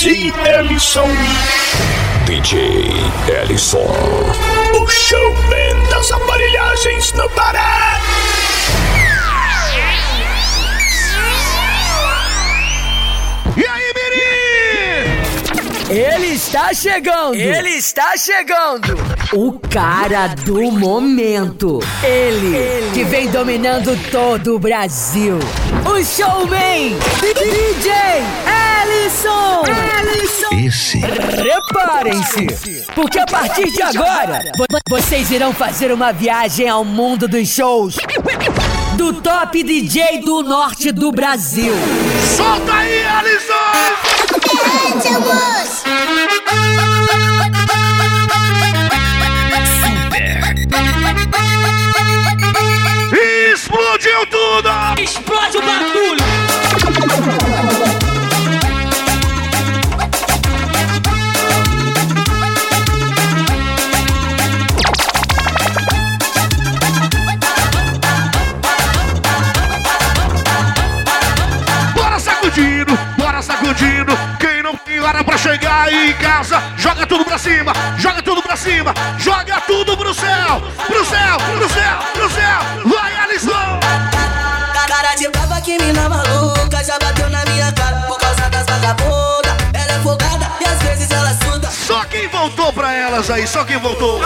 DJ Ellison. DJ Ellison. O showman das aparelhagens no Pará. Ele está chegando! Ele está chegando! O cara do momento! Ele, que vem dominando todo o Brasil! O showman! DJ Ellison! Ellison! Esse Preparem-se! Porque a partir de agora, vo- vocês irão fazer uma viagem ao mundo dos shows do top DJ do norte do Brasil! Solta aí, Alisson! Explodiu tudo! Explode o bagulho! Chegar aí em casa, joga tudo pra cima, joga tudo pra cima, joga tudo pro céu, pro céu, pro céu, pro céu. Vai, Alisson! Cara de brava que mina maluca Já bateu na minha cara por causa das vagabundas Ela é folgada e às vezes ela suda Só quem voltou pra elas aí, só quem voltou.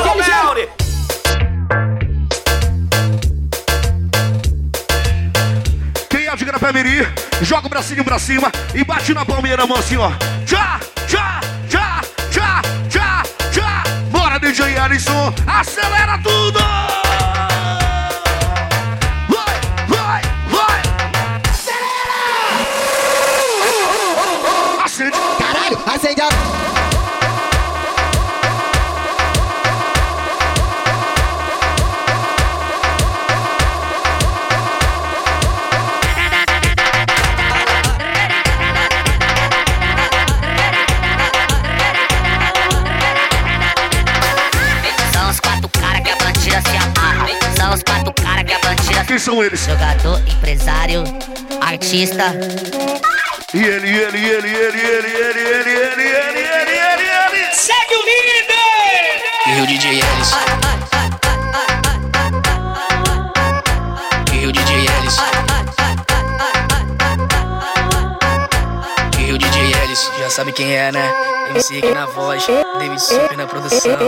Quem é de Grapemiri, joga o bracinho pra cima e bate na palmeira mão assim, ó. Tchá, DJ Alisson, acelera tudo! Vai, vai, vai! Acende. Caralho, acende a... Quem são eles? Jogador, empresário, artista. E ele, e ele, e ele, e ele, e ele, e ele, e ele, e ele, e ele, e ele, e ele, e ele. Segue o líder! E o DJ Ellis. E o DJ Ellis. E o DJ Ellis. Já sabe quem é, né? MC aqui na voz, David Super na produção.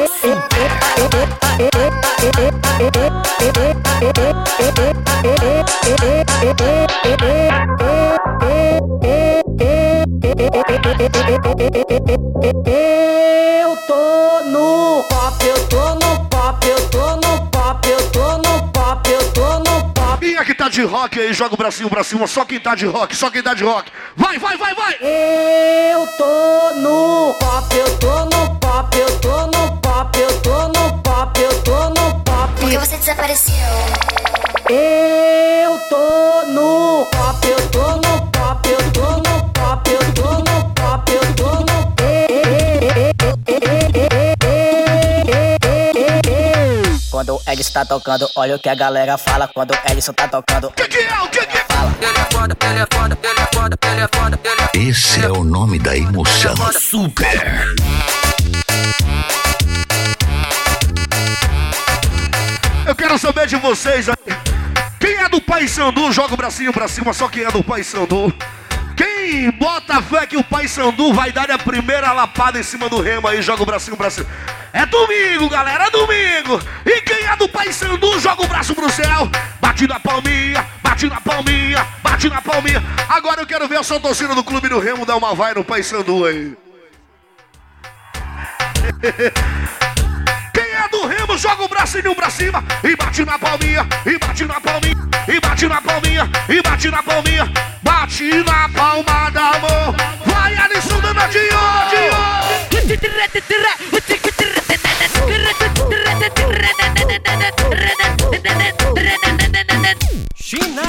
De rock aí? Joga o bracinho pra cima. Só quem tá de rock, só quem tá de rock. Vai, vai, vai, vai! Eu tô no pop, eu tô no pop, eu tô no pop, eu tô no pop, eu tô no pop. Por que você desapareceu? Eu Quando o Edson tá tocando, olha o que a galera fala. Quando o Edson tá tocando, O que, que é? O que, que é? Esse é o nome da emoção. Super. Eu quero saber de vocês aí. Quem é do Pai Sandu, joga o bracinho pra cima, só quem é do Pai Sandu. Quem bota fé que o Pai Sandu vai dar a primeira lapada em cima do remo aí, joga o bracinho pra cima. É domingo, galera, é domingo. E quem é do Pai Sandu, joga o braço pro céu. Bate na palminha, bate na palminha, bate na palminha. Agora eu quero ver a sua torcida do Clube do Remo dar uma vai no Pai Sandu aí. Quem é do remo, joga o braço e o pra cima e bate na palminha, e bate na palminha, e bate na palminha, e bate na palminha, bate na palma da mão. Vai, Alisson Danadinho! China!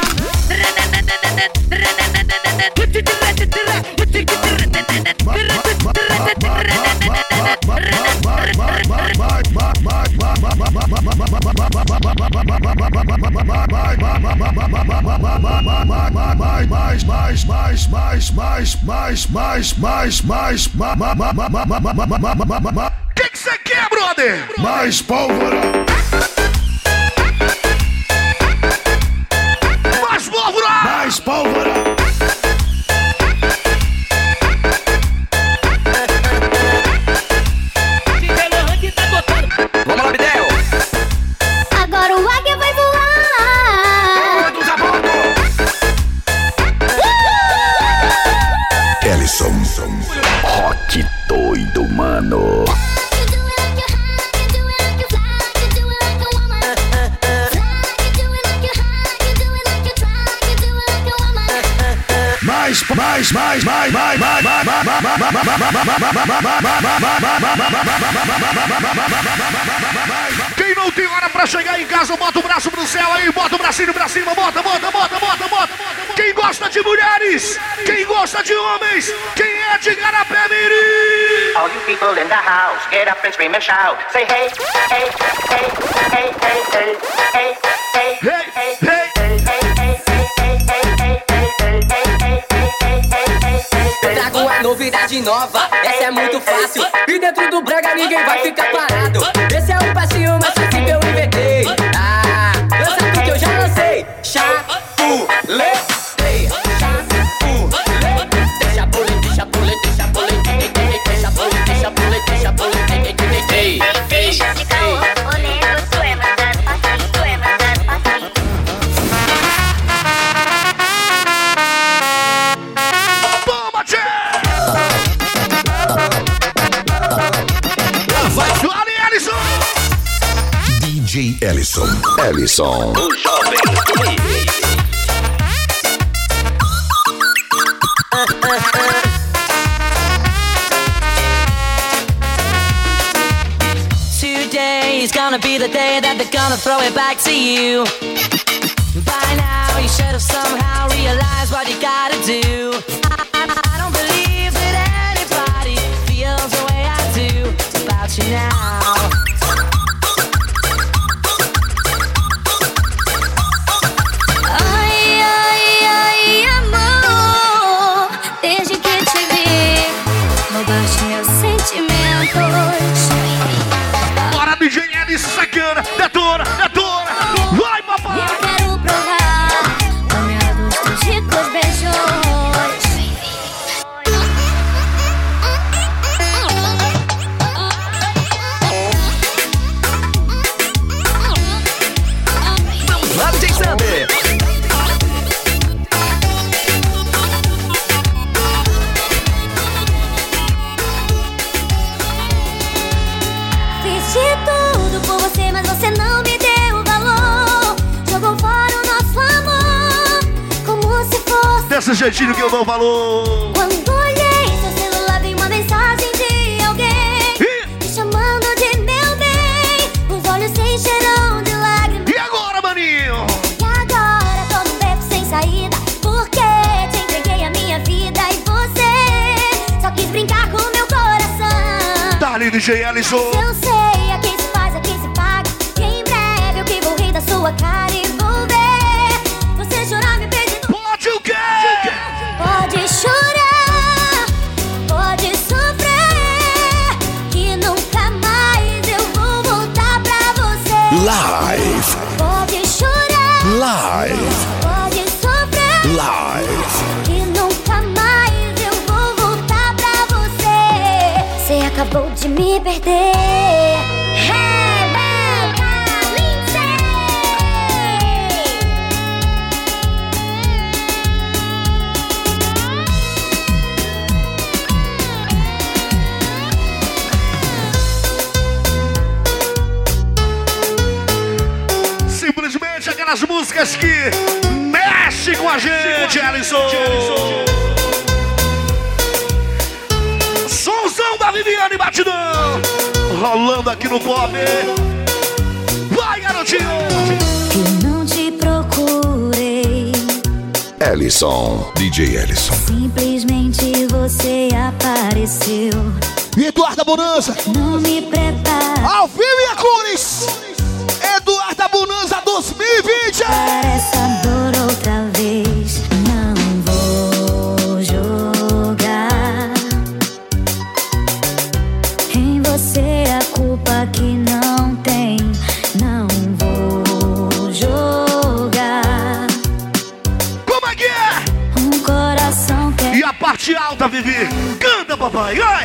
de ba, que que você quer, brother? Mais pólvora. Mais pólvora. Mais pólvora. Quem não tem hora pra chegar em casa, bota o braço pro céu aí, bota o bracinho pra cima, bota, bota, bota, bota, bota. Quem gosta de mulheres, quem gosta de homens, quem é de Garapé Mirim. All you people in the house, get up and scream and shout. Say hey, hey, hey, hey, hey, hey, hey, hey. Nova, essa é muito fácil. E dentro do brega ninguém vai ficar parado. Esse é um passinho Ellison. Ellison. Today is gonna be the day that they're gonna throw it back to you. By now, you should have somehow realized what you gotta do. I, I, I don't believe that anybody feels the way I do about you now. Engenheiro sacana da jeitinho que eu dou valor! Quando olhei seu celular, vi uma mensagem de alguém Ih, me chamando de meu bem. Os olhos se encheram de lágrimas. E agora, maninho? E agora tô num beco sem saída. Porque te entreguei a minha vida e você só quis brincar com meu coração. Dali, DJ Ellison! Eu sei a quem se faz, a quem se paga. E em breve eu que vou rir da sua cara perder. Rebeca Lindsay. Simplesmente aquelas músicas que mexem com a gente, Ellison! Da Viviane Batidão! Rolando aqui no pop! Vai, garotinho! Eu não te procurei, Ellison. DJ Ellison. simplesmente você apareceu. Eduardo Bonança! Não me prepara. Ao vivo e a cores! Eduardo Bonança! bem-vindos a 2020! Para volta, Vivi. Canta, papai. Ah!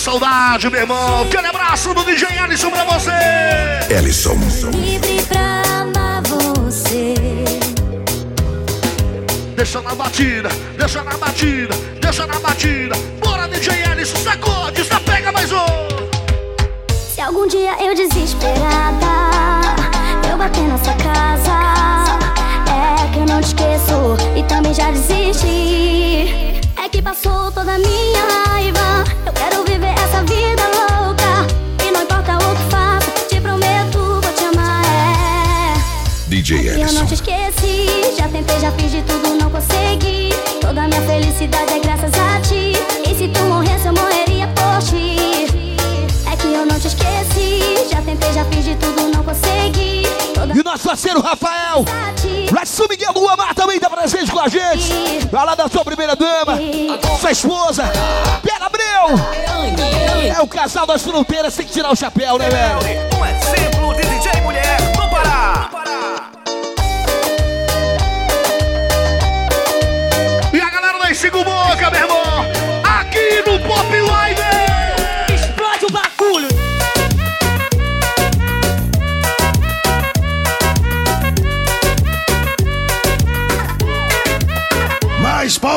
Saudade, meu irmão! Aquele abraço do DJ Alisson pra você! Ellison. livre pra amar você. Deixa na batida, deixa na batida, deixa na batida! Bora, DJ Alisson, sacode, só pega mais um! Se algum dia eu desesperada, eu bater na sua casa, é que eu não te esqueço e também já desisti. Que passou toda a minha raiva, eu quero viver essa vida louca. E não importa o que faço, te prometo, vou te amar. É. DJ Eu não te esqueci, já tentei, já fiz de tudo, não consegui. Toda minha felicidade é graças a ti. E se tu morresse, eu morreria por ti. É que eu não te esqueci, já tentei, já fiz de tudo, não consegui. E o nosso parceiro Rafael! Lá de São Miguel do Amar também tá presente com a gente! Vai lá da sua primeira dama, sua esposa, Pera Abreu! É o casal das fronteiras, tem que tirar o chapéu, né, velho? Um exemplo de DJ mulher no Pará. E a galera da Cinco Boca,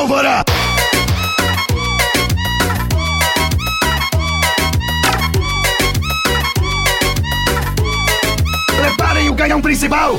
pólvora. Preparem o canhão principal.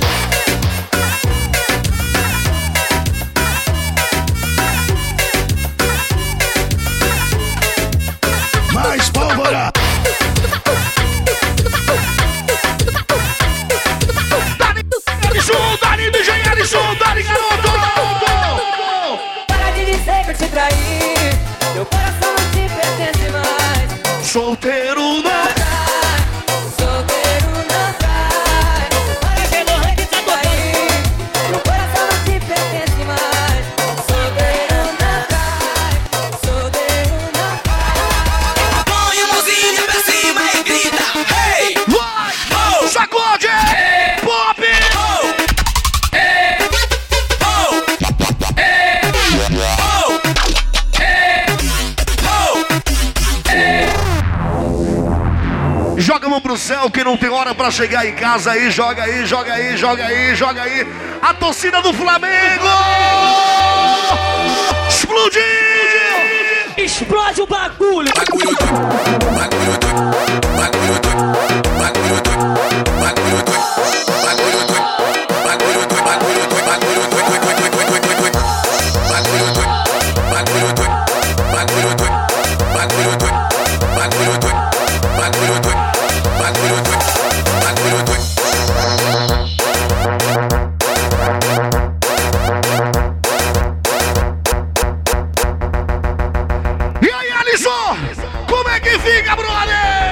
Hora pra chegar em casa aí, joga aí, joga aí, joga aí, joga aí. A torcida do Flamengo! Explodiu! Explode o bagulho. Bagulho bagulho Siga, brother!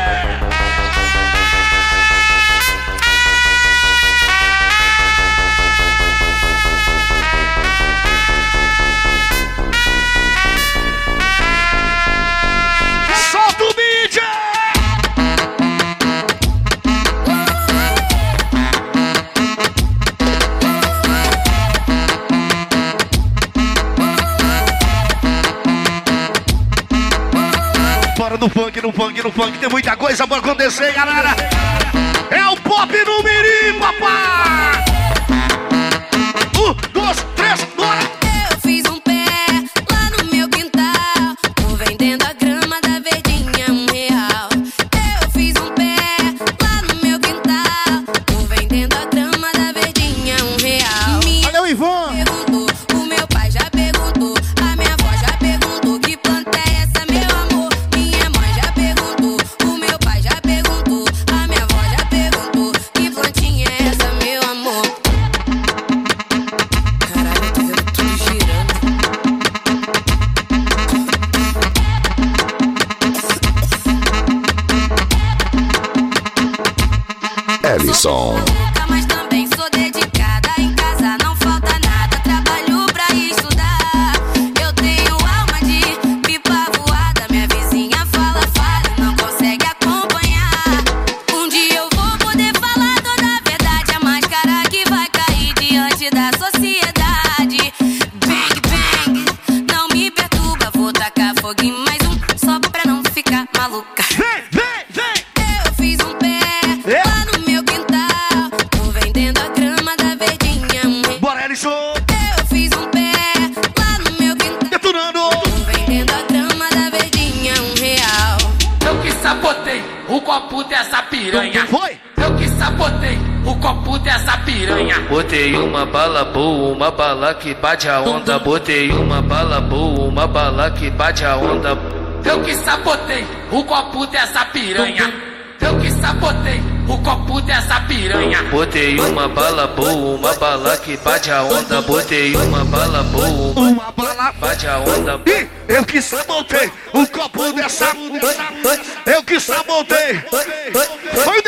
Funk, no funk, no funk, tem muita coisa pra acontecer, galera. É o pop no mirim, papai! Um, dois, bala boa, uma bala que bate a onda. Botei uma bala boa, uma bala que bate a onda. Eu que sabotei o copo dessa piranha. Eu que sabotei o copo dessa piranha. Botei uma bala boa, uma bala que bate a onda. Botei uma bala boa, uma Uma bala. bate a onda. Ih, eu que sabotei o copo dessa. Eu que sabotei. Foi!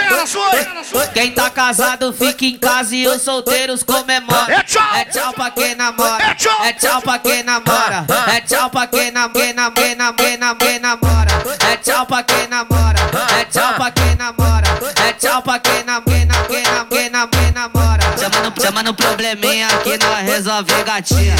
Quem tá casado fica em casa e os solteiros comemoram. É tchau! É tchau pra quem namora. É tchau! É tchau pra quem namora. É tchau pra quem nam- quem nam- quem nam- quem nam- quem namora. É tchau pra quem namora. É tchau pra quem namora. É tchau pra quem nam- quem quem namora. Chama no, chama no probleminha que nós resolve gatinha.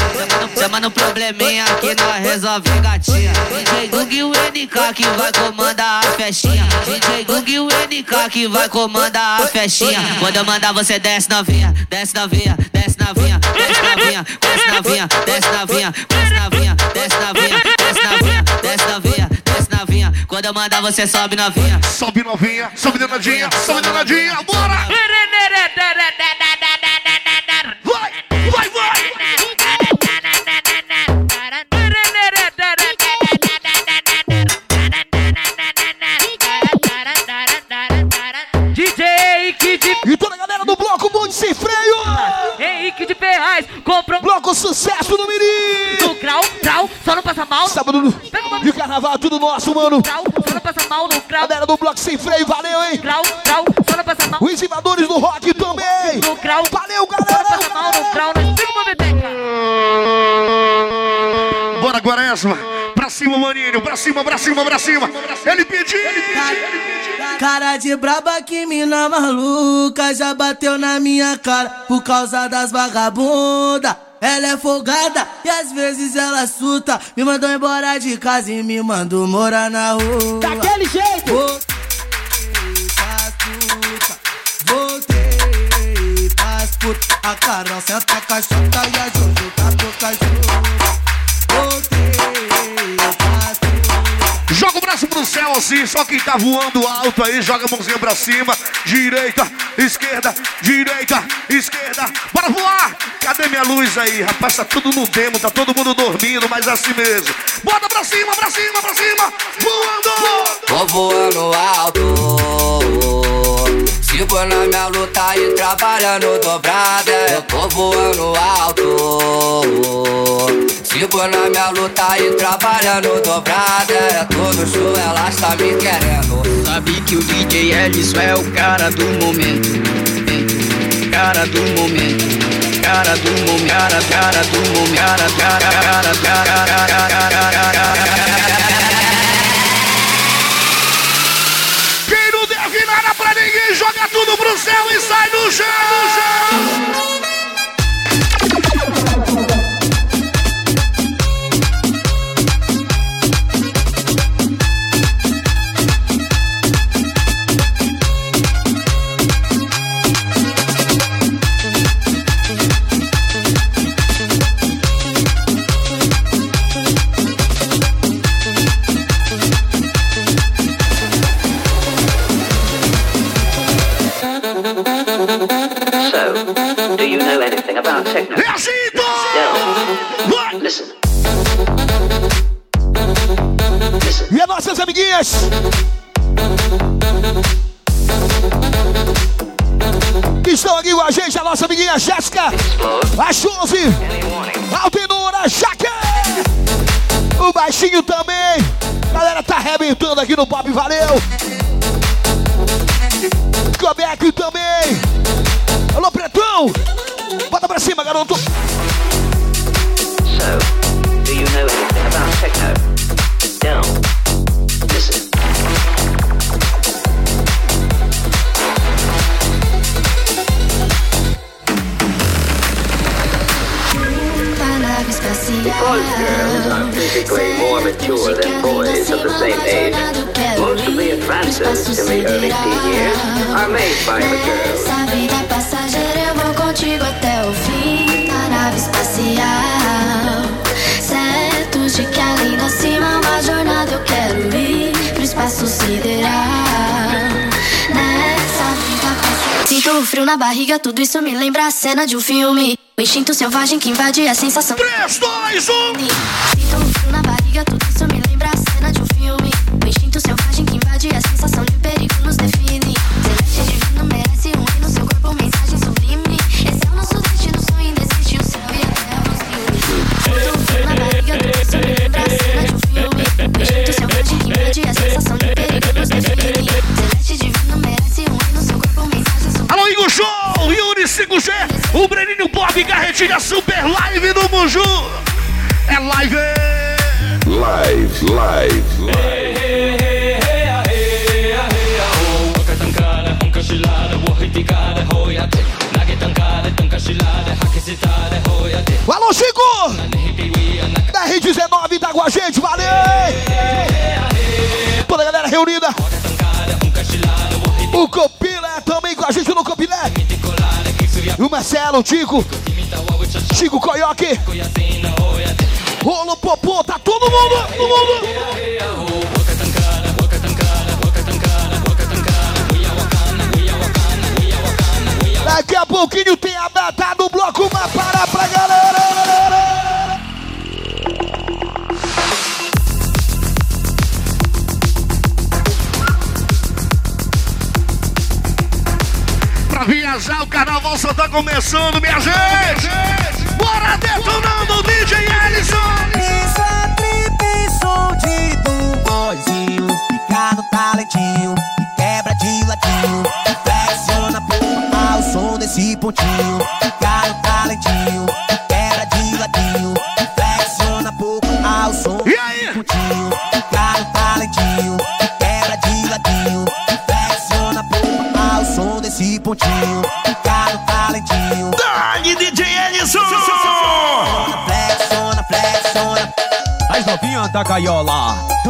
Chama no, probleminha que nós resolve gatinha. DJ Gug e o NK que vai comandar a festinha. DJ Gug e o NK que vai comandar a festinha. Quando eu mandar você desce novinha, desce novinha, desce novinha, desce novinha, desce novinha, desce novinha, desce novinha, desce novinha, desce novinha, desce novinha, novinha. Quando eu mandar você sobe novinha. Sobe novinha, sobe danadinha, sobe danadinha, bora! Vai, vai, vai! DJ Kid E toda a galera do bloco Bonde Sem Freio! Henrique de Ferraz comprou Bloco Sucesso no Mirim! Passa mal. Sábado no- de carnaval, tudo nosso, mano! Grau, só passa mal no grau, Galera do bloco Sem Freio, valeu, hein? grau, grau, só passa mal Os invadores do rock também! no grau. Valeu, Só não passa galera! mal no grau, nós temos uma beteca. Bora, Quaresma! Pra cima, maninho! Pra cima, pra cima, pra cima! Ele pediu! Cara de braba que mina maluca já bateu na minha cara por causa das vagabunda. Ela é folgada e às vezes ela suta. Me mandou embora de casa e me mandou morar na rua. Daquele jeito. Voltei pras puta, voltei pras puta. A Carol senta a caixota e a Jojo tá pro. Braço pro céu assim, só quem tá voando alto aí, joga a mãozinha pra cima. Direita, esquerda, direita, esquerda. Bora voar! Cadê minha luz aí? Rapaz, tá tudo no demo, tá todo mundo dormindo, mas assim mesmo. Bota pra cima, pra cima, pra cima! Voando! Tô voando alto. For na minha luta e trabalhando dobrada, eu tô voando alto. For na minha luta e trabalhando dobrada, é todo show, ela está me querendo. Sabe que o DJ Ellison é o cara do momento. Cara do momento. Cara do momento. Cara, cara do momento. Cara, cara, cara, cara, cara, aqui no Pop, valeu. Nessa vida passageira eu vou contigo até o fim na nave espacial. Certo de que ali na cima uma jornada eu quero ir pro espaço sideral. Nessa vida passageira. Sinto o frio na barriga, tudo isso me lembra a cena de um filme. O instinto selvagem que invade a sensação. 3, 2, 1! Sinto um frio na barriga, tudo isso me Garretinha Super Live do Muju! É live! Live, live. Alô, Chico! Da R19 tá com a gente, valeu! Toda a galera reunida. O Copilé também com a gente no Copilé. O Marcelo, o Tico. Chico Coioque. Rolo Popô, tá todo mundo, todo mundo. Daqui a pouquinho tem a data do bloco Mapará pra galera. Viajar, o carnaval só tá começando, minha gente! Bora detonando o DJ Ellison!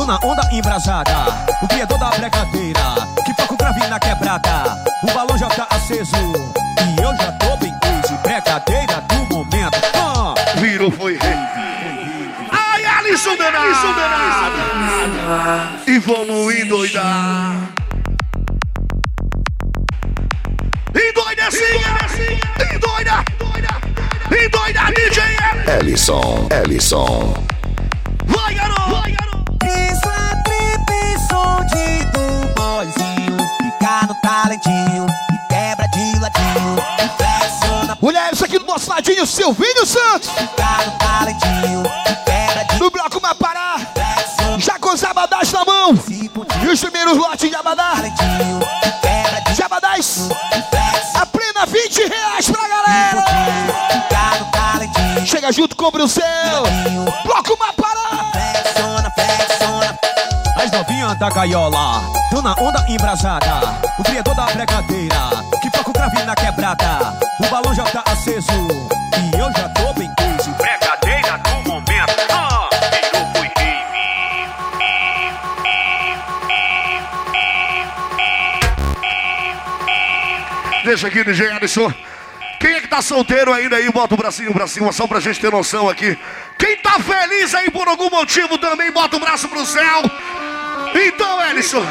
Tô na onda embrasada. O criador da brincadeira, que toca o grave na quebrada. O balão já tá aceso e eu já tô bem crazy. Brincadeira do momento. Ah. Virou, foi rei. Ai, Alisson! Alisson danado! E vamos endoidar. Endoida sim! Endoida! Endoida, DJ Ellison, Ellison. Ladinho, Silvinho Santos! no bloco Mapará, já com os abadás na mão! E os primeiros lotes de abadá! de abadás! A plena 20 reais pra galera! Chega junto, compra o seu! Bloco Mapará! As novinhas da gaiola, tô na onda embrasada. O criador da brincadeira, que toca o grave na quebrada. Deixa aqui, DJ Alisson. Quem é que tá solteiro ainda aí, bota o bracinho pra cima, só pra gente ter noção aqui. Quem tá feliz aí por algum motivo também, bota o braço pro céu. Então, Ellison,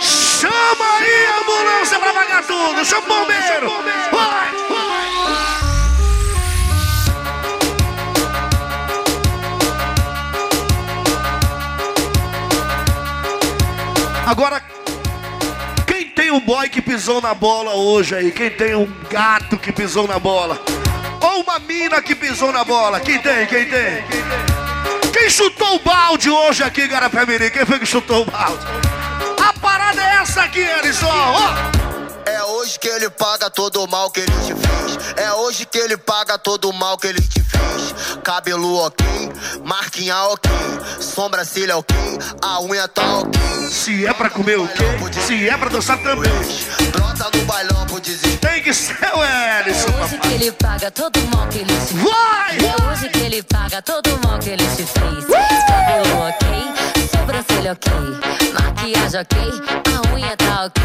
chama aí a ambulância pra pagar tudo, chama o bombeiro. Vai, vai. Agora, um boy que pisou na bola hoje aí? Quem tem um gato que pisou na bola? Ou uma mina que pisou na bola? Quem tem? Quem tem? Quem chutou o balde hoje aqui, Garapé-Mirim? Quem foi que chutou o balde? A parada é essa aqui, Ellison. Ó. É hoje que ele paga todo o mal que ele te fez. É hoje que ele paga todo o mal que ele te fez. Cabelo ok, marquinha ok, sobrancelha ok, a unha tá ok. Se é pra comer o quê? Se é pra dançar também. Brota no bailão pro desespero. Tem que ser o Ellison, É hoje que ele paga todo o mal que ele te fez. Vai! É hoje que ele paga todo o mal que ele te fez. Cabelo ok, sobrancelha ok, maquiagem ok, a unha tá ok.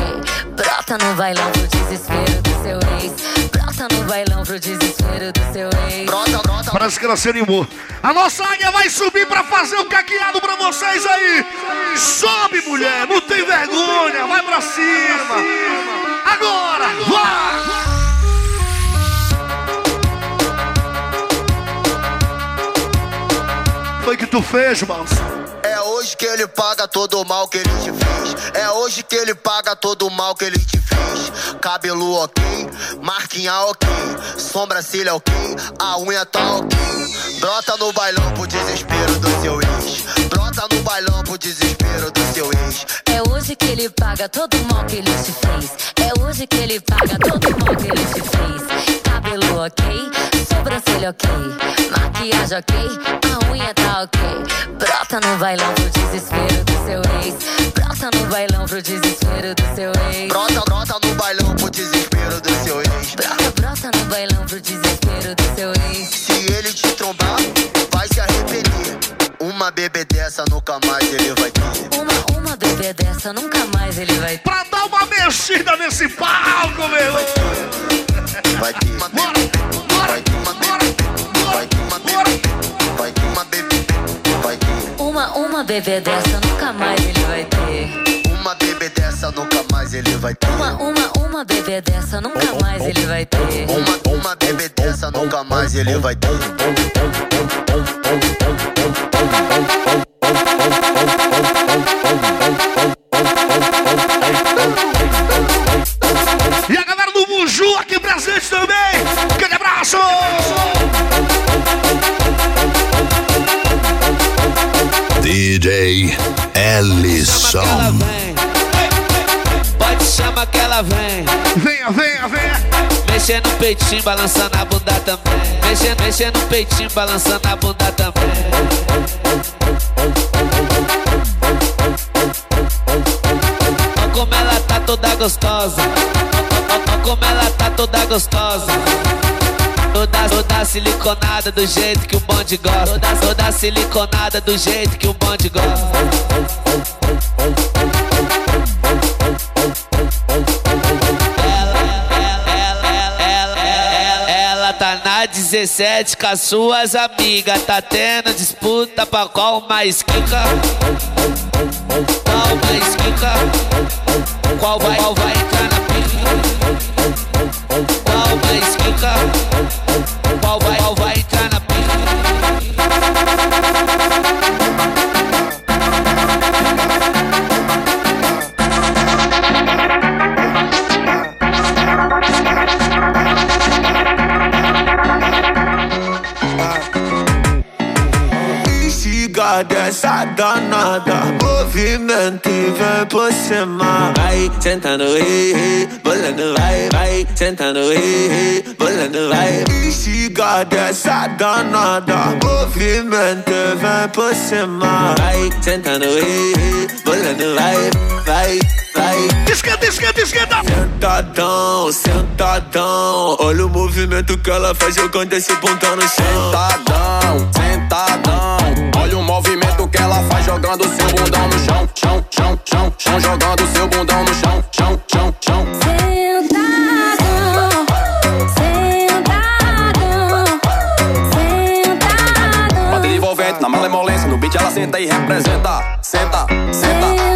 Brota no bailão pro desespero do seu ex. Brota no bailão pro desespero do seu ex. Brota, brota. Parece que ela se animou. A nossa águia vai subir pra fazer o caqueado pra vocês aí. Sobe, mulher, não tem vergonha, vai pra cima. Agora, vai! Foi que tu fez, moço? É hoje que ele paga todo o mal que ele te fez. É hoje que ele paga todo o mal que ele te fez. Cabelo ok, marquinha ok, sobrancelha ok, a unha tá ok. Brota no bailão pro desespero do seu ex. Brota no bailão pro desespero do seu ex. É hoje que ele paga todo o mal que ele te fez. É hoje que ele paga todo o mal que ele te fez. Cabelo ok, sobrancelha ok, maquiagem ok, a unha tá ok. Brota no bailão pro desespero do seu ex. Brota no bailão pro desespero do seu ex. Brota, brota no bailão pro desespero do seu ex. Brota, brota no bailão pro desespero do seu ex. Se ele te trombar, vai se arrepender. Uma bebê dessa nunca mais ele vai ter. Uma, uma bebê dessa nunca mais ele vai ter. Pra dar uma mexida nesse palco, meu. Vai ter uma bebê, vai bebê dessa nunca mais ele vai ter. Uma bebê dessa nunca mais ele vai ter. Uma, uma, uma bebê dessa nunca mais ele vai ter. Uma, uma bebê dessa nunca mais ele vai ter. E a galera do Buju aqui presente também. Aquele abraço! DJ Ellison. Pode chamar que ela vem. Venha, venha, venha. Mexendo no peitinho, balançando a bunda também. Mexendo, mexendo no peitinho, balançando a bunda também. Olha como ela tá toda gostosa. Olha como ela tá toda gostosa. Toda, toda siliconada do jeito que o bonde gosta. Toda, toda siliconada do jeito que o bonde gosta. Tá na 17 com as suas amigas. Tá tendo disputa pra qual mais quica. Qual mais quica? Qual vai, qual vai entrar na? Qual mais quica? Qual vai, qual vai Instiga dessa danada Movimento e vem por cima. Vai sentando, ei, ei Bolando, vai, vai Sentando, ei, ei Bolando, vai. Instiga dessa danada Movimento e vem por cima. Vai sentando, ei, ei Bolando, vai, vai, Esquenta, esquenta, esquenta. Sentadão, sentadão. Olha o movimento que ela faz jogando esse bundão no chão. Sentadão, sentadão. Que ela faz jogando seu bundão no chão, chão, chão, chão, chão, jogando seu bundão no chão, chão, chão, chão. Sentadão, sentadão, Bate envolvente na malemolência, no beat ela senta e representa. Senta, senta, senta, senta,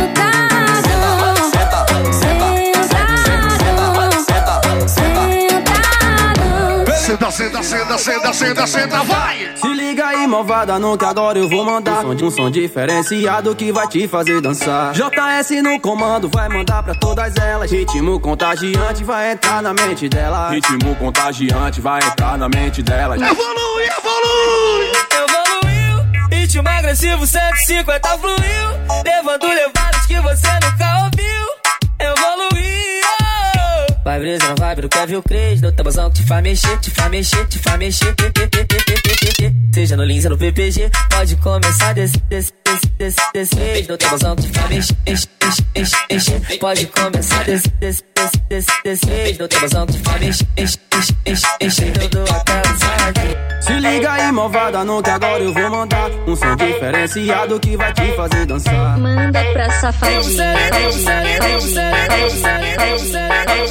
Senta, senta, senta, senta, senta, vai! Se liga aí, malvada, não que agora eu vou mandar um som, um som diferenciado que vai te fazer dançar. JS no comando, vai mandar pra todas elas. Ritmo contagiante vai entrar na mente dela. Ritmo contagiante vai entrar na mente dela. Evolui, evolui! Evoluiu, ritmo agressivo 150 fluiu. Levando levadas que você nunca ouviu. Vai brisar. hétero quer ver o Cres, no tabuzão que te faz mexer, te faz mexer, te faz mexer. Seja no Lins ou no PPG, pode começar desse, desse, vez. No tabuzão mexer, mexer. Pode começar vez. No tabuzão mexer, mexer, mexer. Eu dou aquela saladinha. Se liga aí, malvada, não que agora eu vou mandar um som diferenciado que vai te fazer dançar. Manda pra safadinha.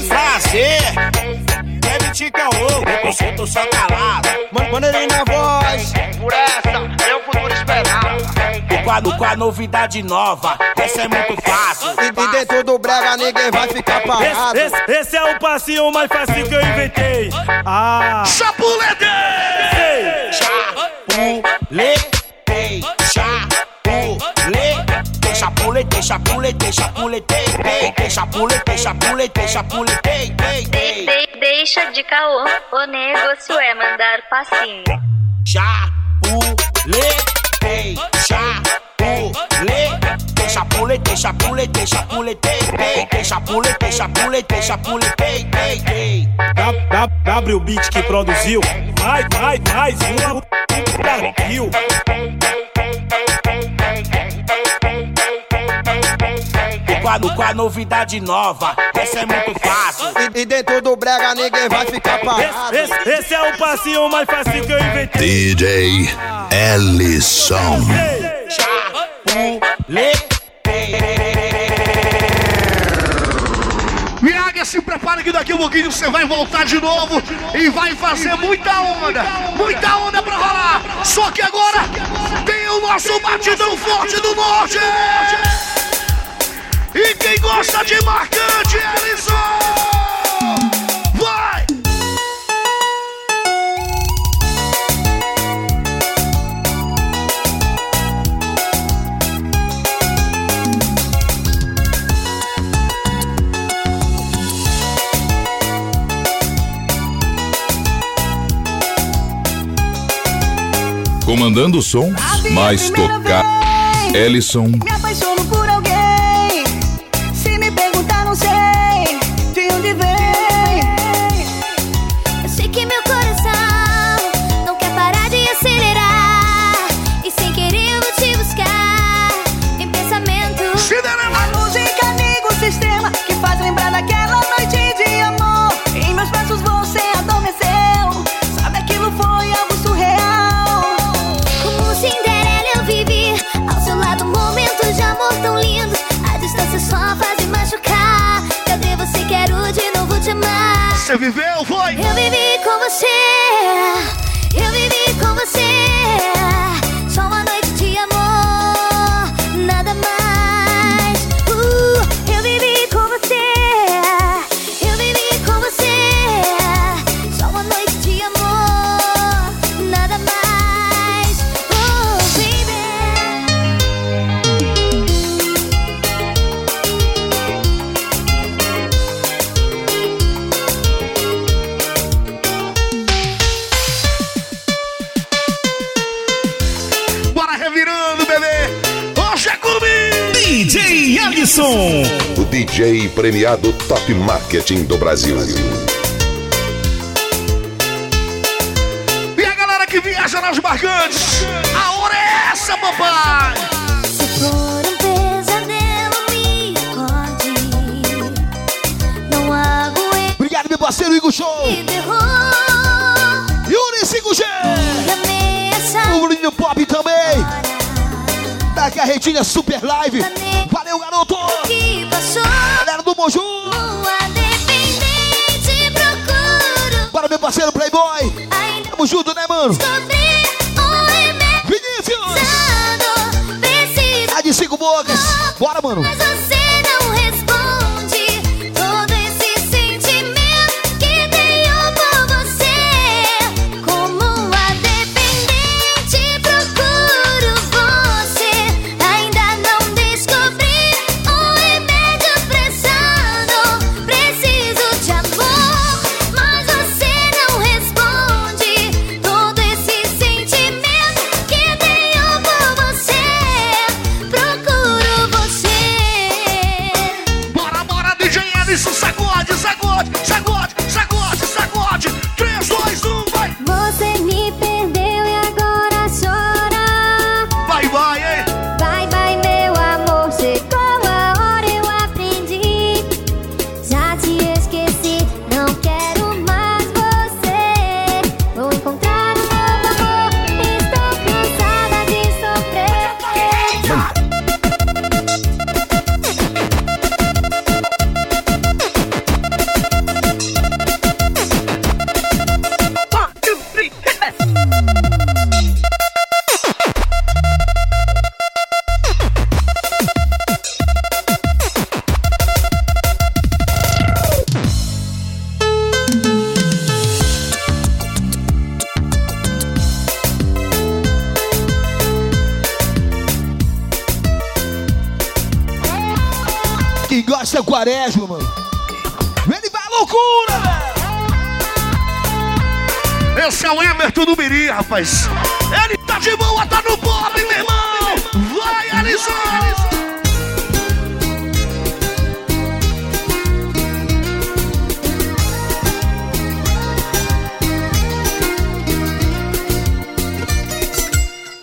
Prazer! Deve te caô, eu sou tô só calado. Manda ele na voz. Por essa, meu futuro esperado. Quadro com a novidade nova, essa é muito fácil. E, dentro do brega ninguém vai ficar parado. Esse, esse, esse é o passinho mais fácil que eu inventei. Ah! Chapulete! Chapuletei, chapuletei, chapuletei, chapuletei, chapuletei, chapuletei, chapuletei, chapuletei, de- Deixa de caô, o negócio é mandar passinho. Chapuletei, chapuletei, chapuletei, chapuletei, chapuletei, chapuletei, chapuletei, chapuletei, W- W Beat que produziu. Vai, vai, mais uma. Brasil. O quadro com a novidade nova, essa é muito fácil. E, e dentro do brega ninguém vai ficar parado. Esse, esse é o passinho mais fácil que eu inventei. DJ Ellison. Viaga, se prepare que daqui um pouquinho você vai voltar de novo e vai fazer muita onda. Muita onda pra rolar. Só que agora tem o nosso batidão forte do norte. E quem gosta de marcante, Ellison! Vai! Comandando o som, mais tocar. Ellison. Viveu, foi? Eu vivi com você. DJ premiado Top Marketing do Brasil. E a galera que viaja nas marcantes, a hora é essa, papai! Se for um pesadelo, me acorde. Não aguento Obrigado, meu parceiro Igor Show! Yuri 5G! Ameaça O Bruninho Pop também! Da Carretinha Super Live! Valeu, garoto! Passou. Galera do Moju! Lua dependente, procuro. Bora, meu parceiro Playboy! Tamo junto, né, mano? Descobrir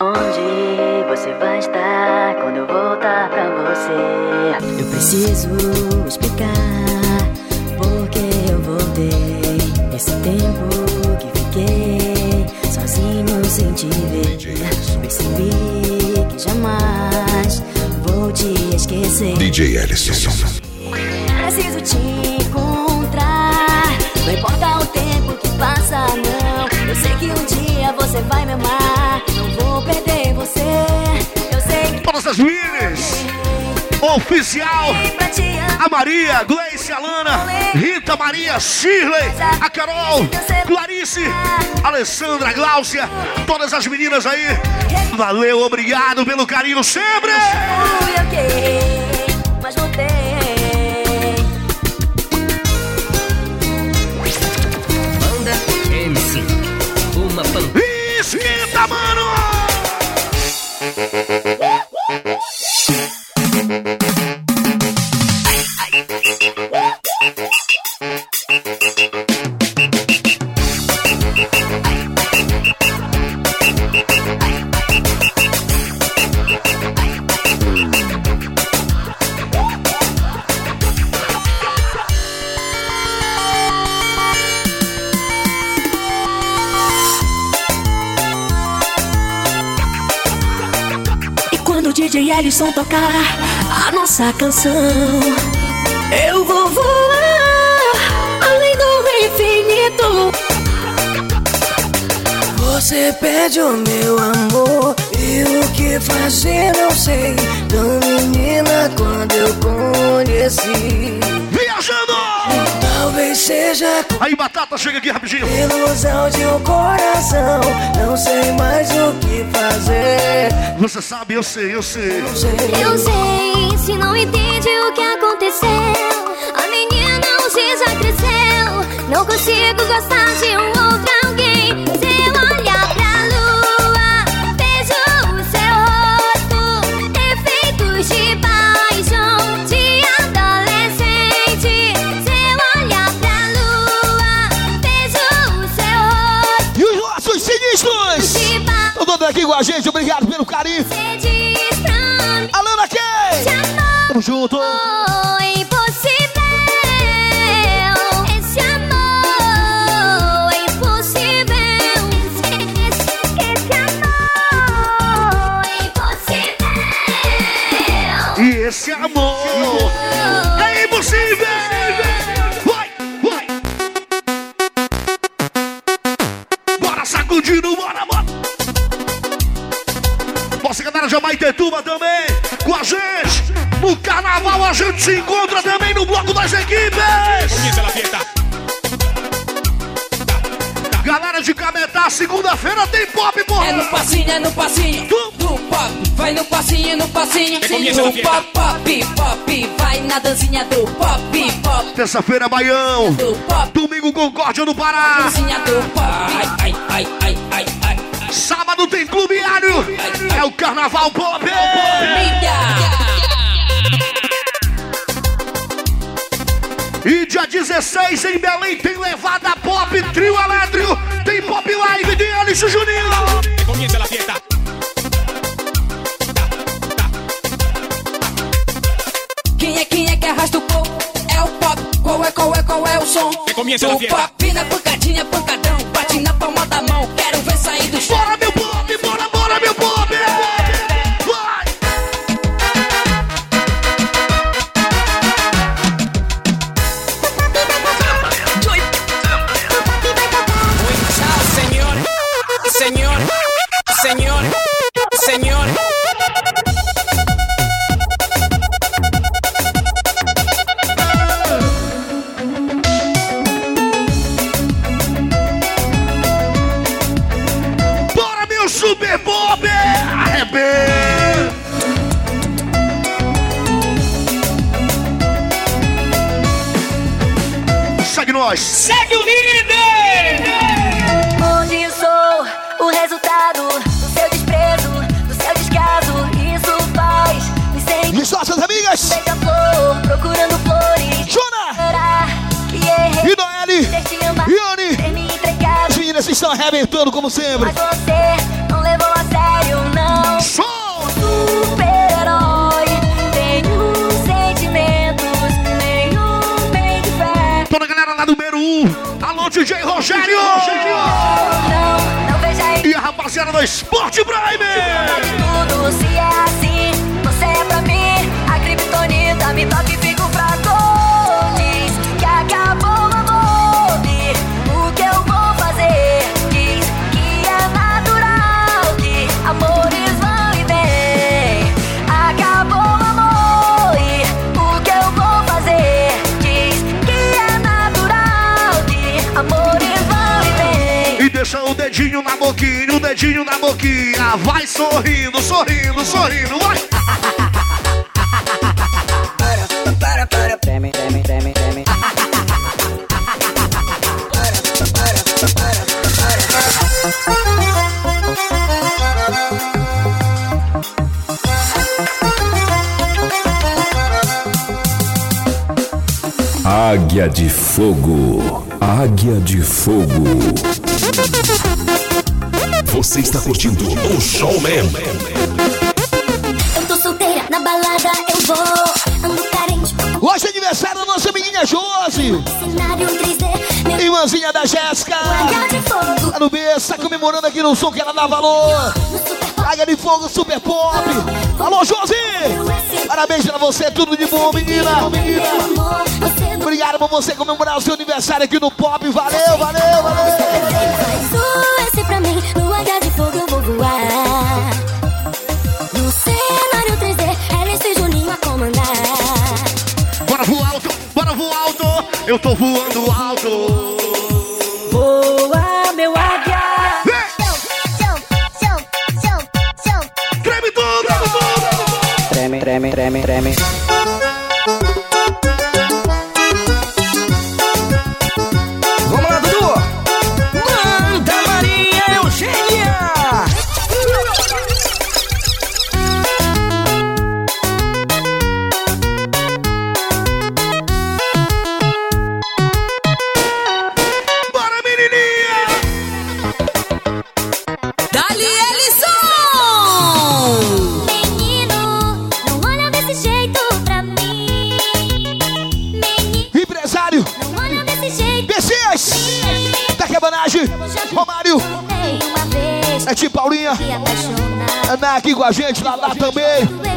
Onde você vai estar quando eu voltar pra você? Eu preciso explicar porque eu voltei. Esse tempo que fiquei sozinho sem te ver. Percebi que jamais vou te esquecer. DJ Ellison. Preciso te encontrar. Não importa o tempo que passa, não. Eu sei que um dia você vai me amar. Não vou perder você. Eu sei que. Todas as meninas. Oficial. A Maria, Gleice, Alana, Rita, Maria, Shirley, a Carol, Clarice, Alessandra, Gláucia, todas as meninas aí. Valeu, obrigado pelo carinho sempre. Ok, mas voltei. Banda Mm-hmm. Ellison tocar a nossa canção, eu vou voar além do infinito. Você pede o meu amor e o que fazer não sei. Tão menina quando eu conheci. Viajando! Talvez seja Aí, Batata, chega aqui rapidinho. ilusão de um coração. Não sei mais o que fazer. Você sabe, eu sei, eu sei. Eu sei, se não entende o que aconteceu. A menina hoje já cresceu. Não consigo gostar de um outro a gente, obrigado pelo carinho. Alana quem? Tamo junto. Amaitetuba também, com a gente! No carnaval a gente se encontra também no bloco das equipes! Galera de Cametá, segunda-feira tem pop, porra! É no passinho, é no passinho do pop. Vai no passinho, no passinho do pop, pop, pop. Vai na dancinha do pop, pop. Terça-feira, Baião! Domingo, Concórdia no Pará! Dancinha do pop. Ai, ai, ai, ai, ai, ai. Sábado tem Clubiário! É o Carnaval Pop! E dia 16 em Belém tem Levada Pop, Trio Elétrico, tem Pop Live, tem Alisson Juninho! Comienza la fiesta. Quem é, quem é que arrasta o povo? É o pop. Qual é, qual é, qual é o som? comienza la do fiesta. pop na pancadinha, pancadão. Bate na palma da mão. Quero ver sair do chão. Estão arrebentando como sempre. Mas você não levou a sério, não. Som! Super-herói, tenho sentimentos, nenhum bem de fé. Toda a galera lá do número 1. Um. Alô, DJ Rogério. Não, não veja E a rapaziada do Esporte Prime. tudo. Se é assim, você é pra mim. A criptonita me toca dedinho na boquinha, o dedinho na boquinha. Vai sorrindo, sorrindo, sorrindo, vai. Treme, treme, treme, treme. Águia de Fogo. Águia de Fogo. Você está curtindo o Showman. Eu tô solteira, na balada eu vou. Ando carente, Hoje é aniversário da nossa menina Josi. cenário 3D. Meu Irmãzinha da Jéssica. fogo. Tá no berço, tá comemorando aqui no som que ela dá valor. Águia de Fogo Super Pop. Alô, Josi. Parabéns pra você, tudo de bom, menina. menina. Não Obrigado por você comemorar o seu aniversário aqui no Pop. Valeu, valeu, valeu. Eu tô voando alto. Voa, meu águia. Treme treme. Treme, treme, a gente, lá, também.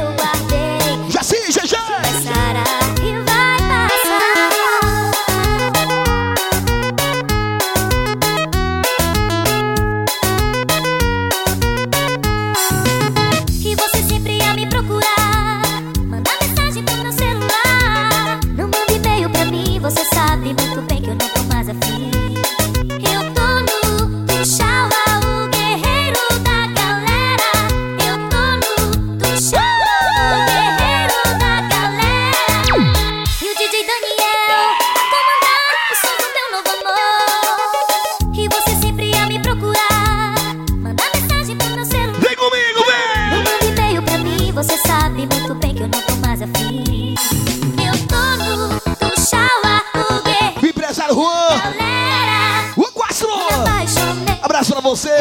Você.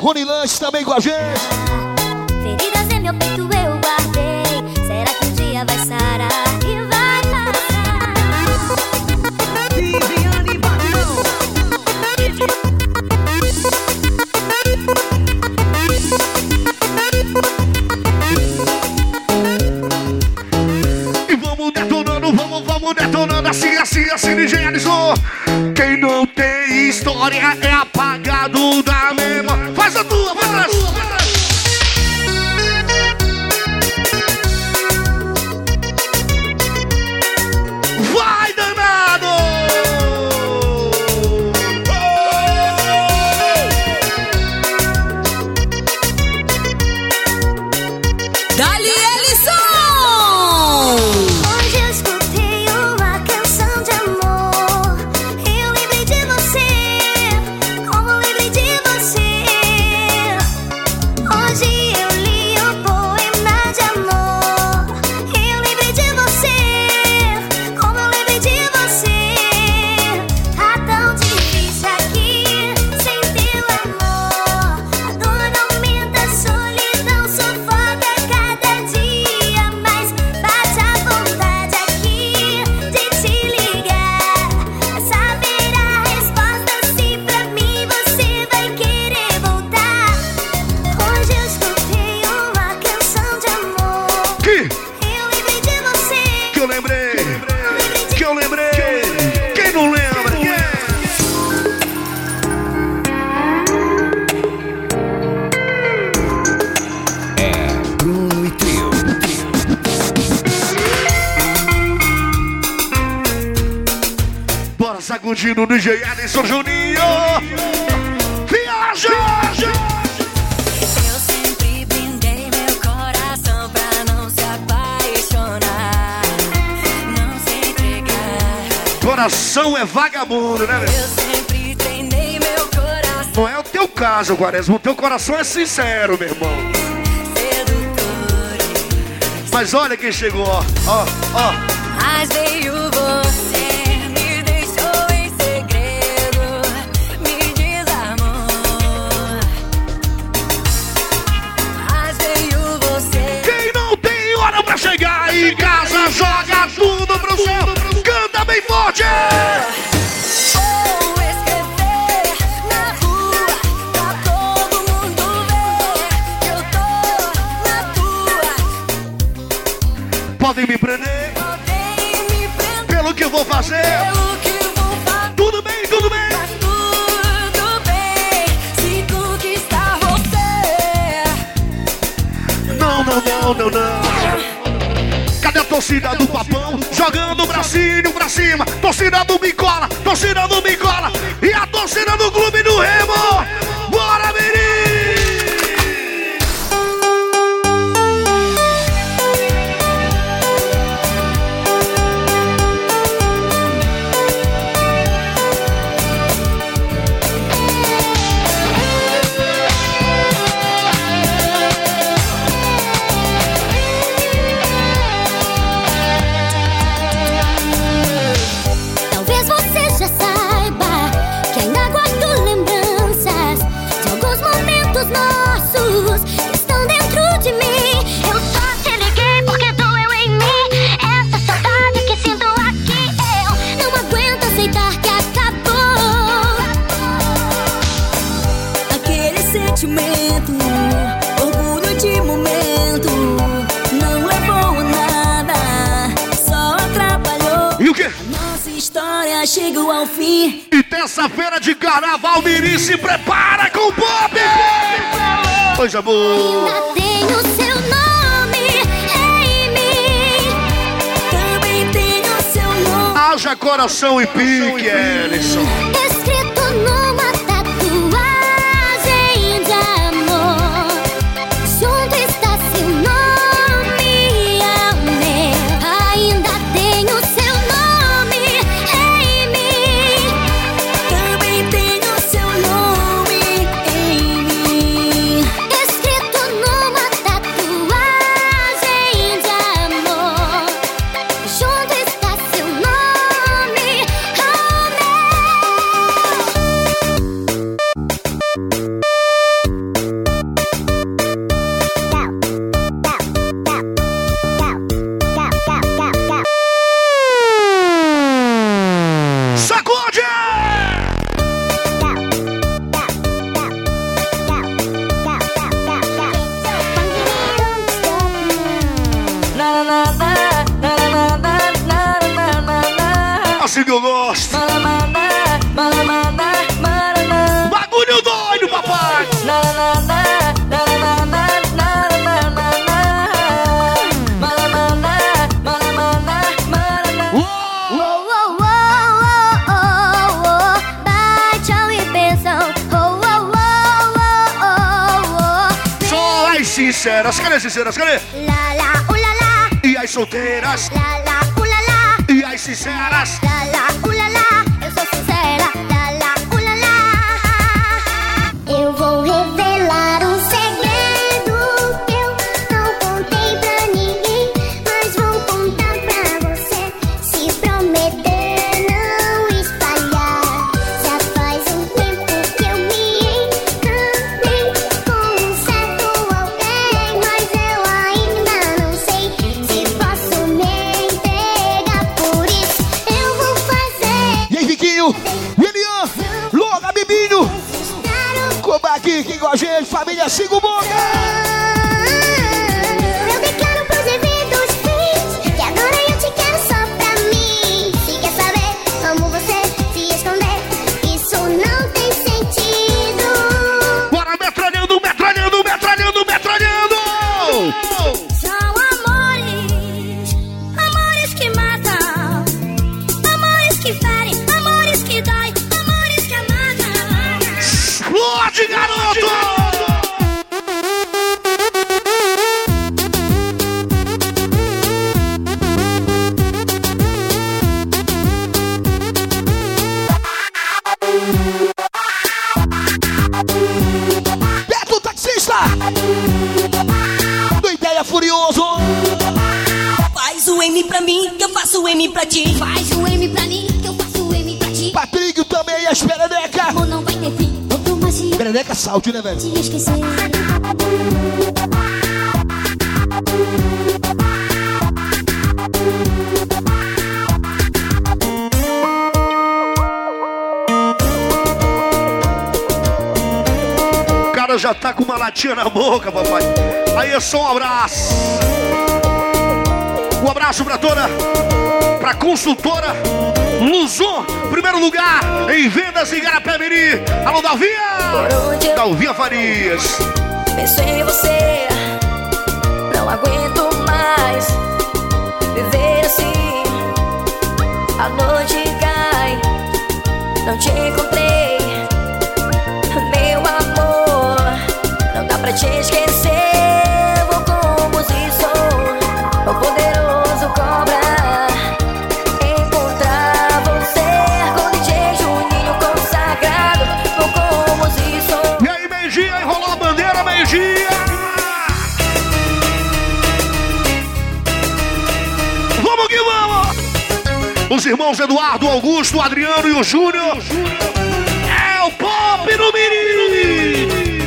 Rony Lanches também com a gente. Feridas em meu peito eu guardei. Será que um dia vai sarar e vai passar? Viviane! E vamos detonando, vamos, vamos detonando assim, assim, assim, DJ Alisson. Quem não tem história é apagado curtindo o DJ Alisson Juninho. Viaja! Eu sempre brindei meu coração pra não se apaixonar, não se entregar. Coração é vagabundo, né, velho? Eu sempre treinei meu coração. Não é o teu caso, Guaresma. O teu coração é sincero, meu irmão. Sedutores. Mas olha quem chegou, ó, ó, ó. Mas veio fazer. Tudo bem, tudo bem. Tá tudo bem se conquistar você. Não, não, não, não, não. Cadê a torcida do papão? Jogando o bracinho pra cima. Torcida do Bicola, torcida do Bicola. E a torcida do Clube do Remo. coração e pique, Ellison. sinceras, cadê sinceras, cadê? Lá, lá, ulala. E as solteiras? Lá, lá, ulala. E as sinceras? Lá, lá, ulala. Eu sou sincera. Lá, lá, ulala. Eu vou rever. Siga o Boga! Salte, né, velho? Te. O cara já tá com uma latinha na boca, papai. Aí é só um abraço. Um abraço pra toda, pra consultora Luzon, primeiro lugar em vendas em Garapé-Miri. Alô, Dalvinha! Dalvinha Farias. Penso em você, não aguento mais viver assim. A noite cai, não te encontrei, Os irmãos Eduardo, Augusto, Adriano e o Júnior. É o Pop no Mirim!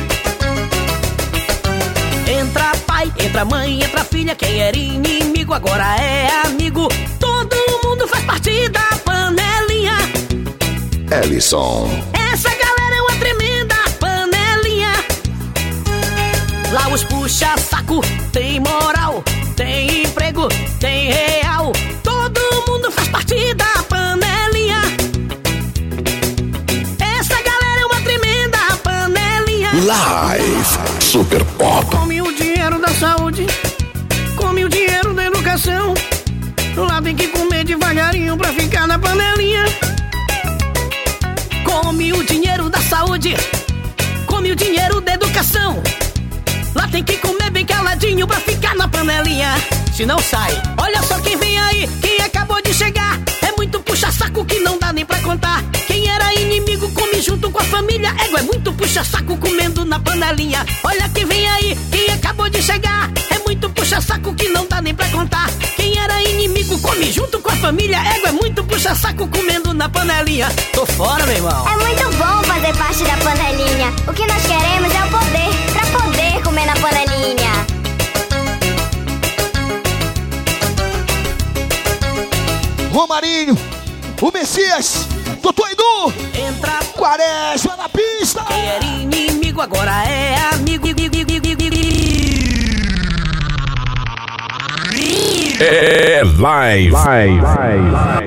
Entra pai, entra mãe, entra filha. Quem era inimigo agora é amigo. Todo mundo faz parte da panelinha. Ellison. Essa galera é uma tremenda panelinha. Lá os puxa saco, Live. Super Pop. Come o dinheiro da saúde, come o dinheiro da educação. Lá tem que comer devagarinho pra ficar na panelinha. Come o dinheiro da saúde, come o dinheiro da educação. Lá tem que comer bem caladinho pra ficar na panelinha. Se não sai, olha só quem vem aí, quem acabou de chegar. É muito puxa-saco que não dá nem pra contar. Junto com a família. Ego é muito puxa-saco comendo na panelinha. Olha quem vem aí, quem acabou de chegar. É muito puxa-saco que não dá nem pra contar. Quem era inimigo come junto com a família. Ego é muito puxa-saco comendo na panelinha. Tô fora, meu irmão. É muito bom fazer parte da panelinha. O que nós queremos é o poder, pra poder comer na panelinha. Romarinho, o Messias, Doutor Edu, Quaresma na pista. Quem era inimigo agora é amigo. É live. live. live.